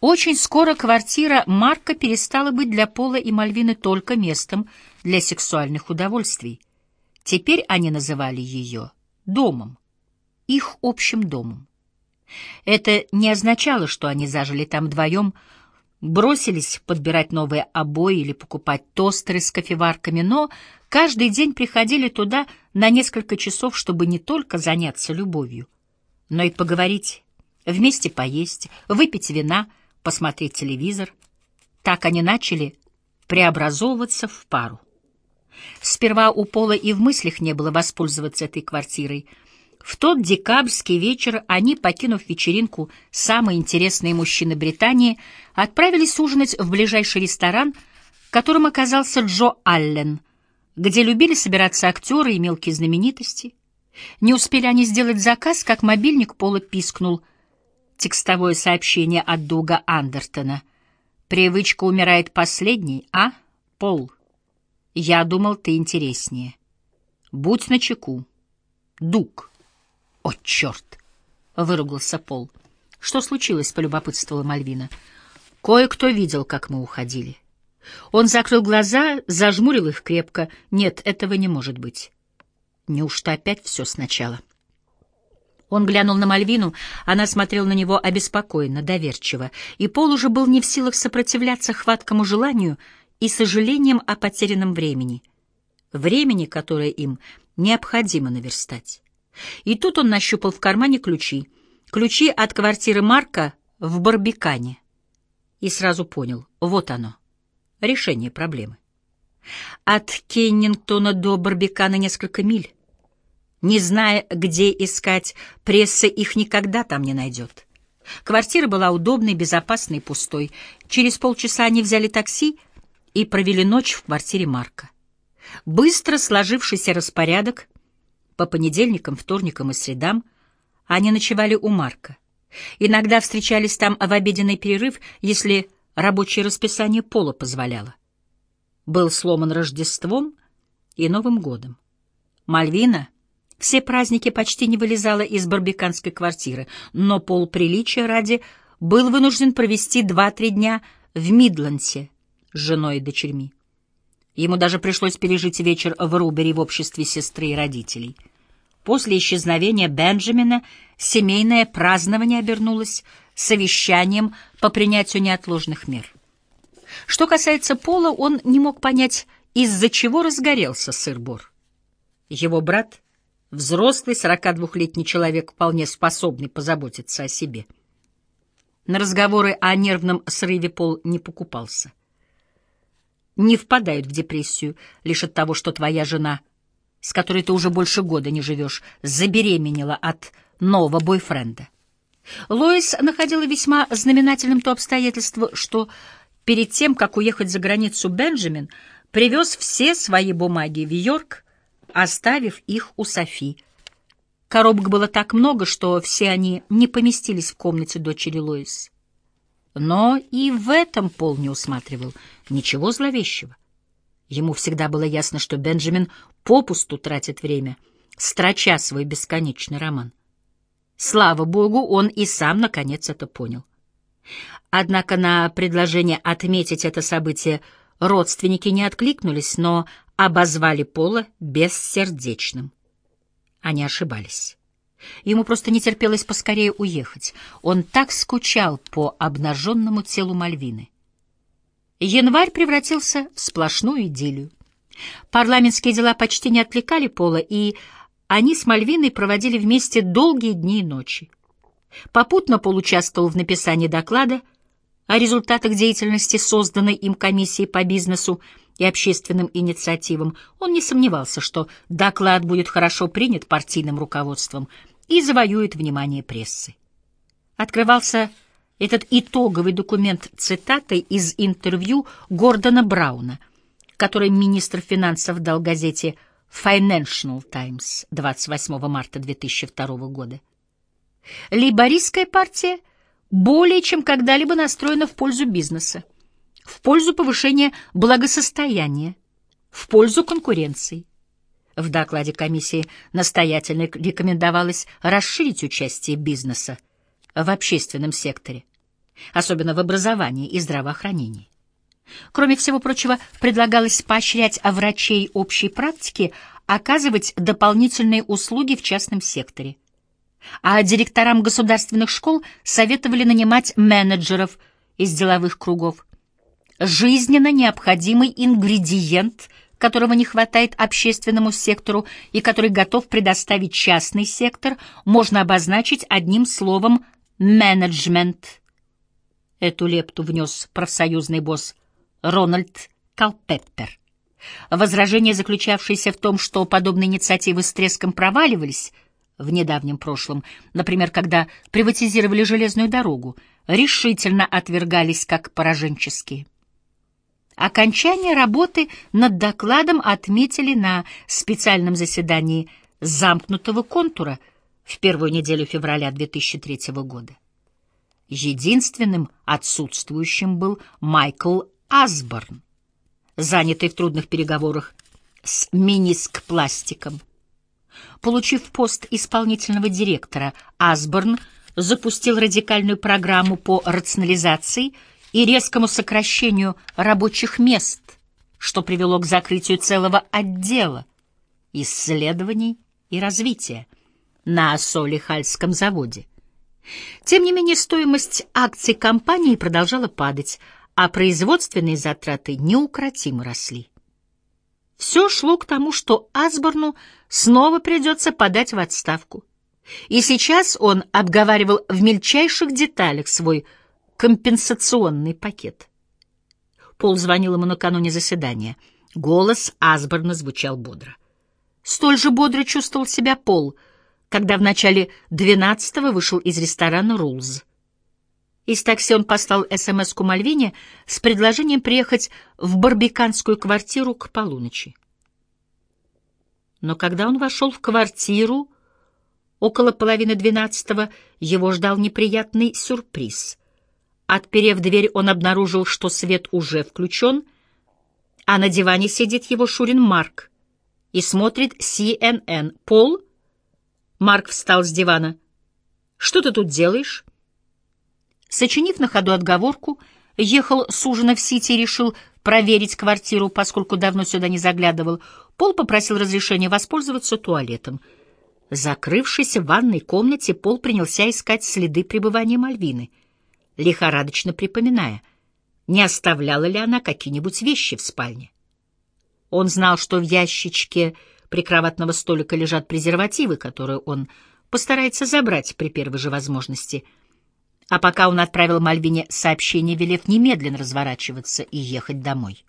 Очень скоро квартира Марка перестала быть для Пола и Мальвины только местом для сексуальных удовольствий. Теперь они называли ее домом, их общим домом. Это не означало, что они зажили там вдвоем, бросились подбирать новые обои или покупать тостеры с кофеварками, но каждый день приходили туда на несколько часов, чтобы не только заняться любовью, но и поговорить, вместе поесть, выпить вина, посмотреть телевизор. Так они начали преобразовываться в пару. Сперва у Пола и в мыслях не было воспользоваться этой квартирой — в тот декабрьский вечер они, покинув вечеринку «Самые интересные мужчины Британии», отправились ужинать в ближайший ресторан, которым оказался Джо Аллен, где любили собираться актеры и мелкие знаменитости. Не успели они сделать заказ, как мобильник Пола пискнул. Текстовое сообщение от Дуга Андертона. «Привычка умирает последней, а, Пол? Я думал, ты интереснее. Будь начеку. Дуг». «О, черт!» — выругался Пол. «Что случилось?» — полюбопытствовала Мальвина. «Кое-кто видел, как мы уходили». Он закрыл глаза, зажмурил их крепко. «Нет, этого не может быть». Неужто опять все сначала? Он глянул на Мальвину, она смотрела на него обеспокоенно, доверчиво, и Пол уже был не в силах сопротивляться хваткому желанию и сожалением о потерянном времени. Времени, которое им необходимо наверстать. И тут он нащупал в кармане ключи. Ключи от квартиры Марка в Барбикане. И сразу понял, вот оно, решение проблемы. От Кеннингтона до Барбикана несколько миль. Не зная, где искать, пресса их никогда там не найдет. Квартира была удобной, безопасной пустой. Через полчаса они взяли такси и провели ночь в квартире Марка. Быстро сложившийся распорядок по понедельникам, вторникам и средам они ночевали у Марка. Иногда встречались там в обеденный перерыв, если рабочее расписание Пола позволяло. Был сломан Рождеством и Новым годом. Мальвина все праздники почти не вылезала из барбиканской квартиры, но Пол приличия ради был вынужден провести два-три дня в Мидландсе с женой и дочерьми. Ему даже пришлось пережить вечер в Рубере в обществе сестры и родителей. После исчезновения Бенджамина семейное празднование обернулось совещанием по принятию неотложных мер. Что касается Пола, он не мог понять, из-за чего разгорелся сыр-бор. Его брат, взрослый 42-летний человек, вполне способный позаботиться о себе. На разговоры о нервном срыве Пол не покупался не впадают в депрессию лишь от того, что твоя жена, с которой ты уже больше года не живешь, забеременела от нового бойфренда. Лоис находила весьма знаменательным то обстоятельство, что перед тем, как уехать за границу, Бенджамин привез все свои бумаги в Йорк, оставив их у Софи. Коробок было так много, что все они не поместились в комнате дочери Лоис. Но и в этом Пол не усматривал ничего зловещего. Ему всегда было ясно, что Бенджамин попусту тратит время, строча свой бесконечный роман. Слава богу, он и сам, наконец, это понял. Однако на предложение отметить это событие родственники не откликнулись, но обозвали Пола бессердечным. Они ошибались. Ему просто не терпелось поскорее уехать. Он так скучал по обнаженному телу Мальвины. Январь превратился в сплошную идиллию. Парламентские дела почти не отвлекали Пола, и они с Мальвиной проводили вместе долгие дни и ночи. Попутно Пол участвовал в написании доклада о результатах деятельности созданной им комиссии по бизнесу и общественным инициативам. Он не сомневался, что доклад будет хорошо принят партийным руководством — и завоюет внимание прессы. Открывался этот итоговый документ цитатой из интервью Гордона Брауна, который министр финансов дал газете Financial Times 28 марта 2002 года. Лейбористская партия более чем когда-либо настроена в пользу бизнеса, в пользу повышения благосостояния, в пользу конкуренции. В докладе комиссии настоятельно рекомендовалось расширить участие бизнеса в общественном секторе. особенно в образовании и здравоохранении. Кроме всего прочего, предлагалось поощрять врачей общей практики оказывать дополнительные услуги в частном секторе. А директорам государственных школ советовали нанимать менеджеров из деловых кругов. Жизненно необходимый ингредиент, которого не хватает общественному сектору и который готов предоставить частный сектор, можно обозначить одним словом «менеджмент». Эту лепту внес профсоюзный босс Рональд Калпеппер. Возражения, заключавшиеся в том, что подобные инициативы с треском проваливались в недавнем прошлом, например, когда приватизировали железную дорогу, решительно отвергались как пораженческие. Окончание работы над докладом отметили на специальном заседании замкнутого контура в первую неделю февраля 2003 года. Единственным отсутствующим был Майкл Асборн, занятый в трудных переговорах с Миниск пластиком. Получив пост исполнительного директора, Асборн запустил радикальную программу по рационализации и резкому сокращению рабочих мест, что привело к закрытию целого отдела исследований и развития на Солихальском заводе. Тем не менее, стоимость акций компании продолжала падать, а производственные затраты неукротимо росли. Все шло к тому, что Асборну снова придется подать в отставку. И сейчас он обговаривал в мельчайших деталях свой компенсационный пакет. Пол звонил ему накануне заседания. Голос Асборна звучал бодро. Столь же бодро чувствовал себя Пол, когда в начале двенадцатого вышел из ресторана «Рулз». Из такси он послал СМС-ку Мальвине с предложением приехать в барбиканскую квартиру к полуночи. Но когда он вошел в квартиру, около половины двенадцатого его ждал неприятный сюрприз. Отперев дверь, он обнаружил, что свет уже включен, а на диване сидит его Шурин Марк и смотрит CNN. «Пол?» Марк встал с дивана. «Что ты тут делаешь?» Сочинив на ходу отговорку, ехал с ужина в Сити и решил проверить квартиру, поскольку давно сюда не заглядывал. Пол попросил разрешения воспользоваться туалетом. Закрывшись в ванной комнате, Пол принялся искать следы пребывания Мальвины, лихорадочно припоминая, не оставляла ли она какие-нибудь вещи в спальне. Он знал, что в ящичке прикроватного столика лежат презервативы, которые он постарается забрать при первой же возможности — а пока он отправил Мальвине сообщение, велев немедленно разворачиваться и ехать домой.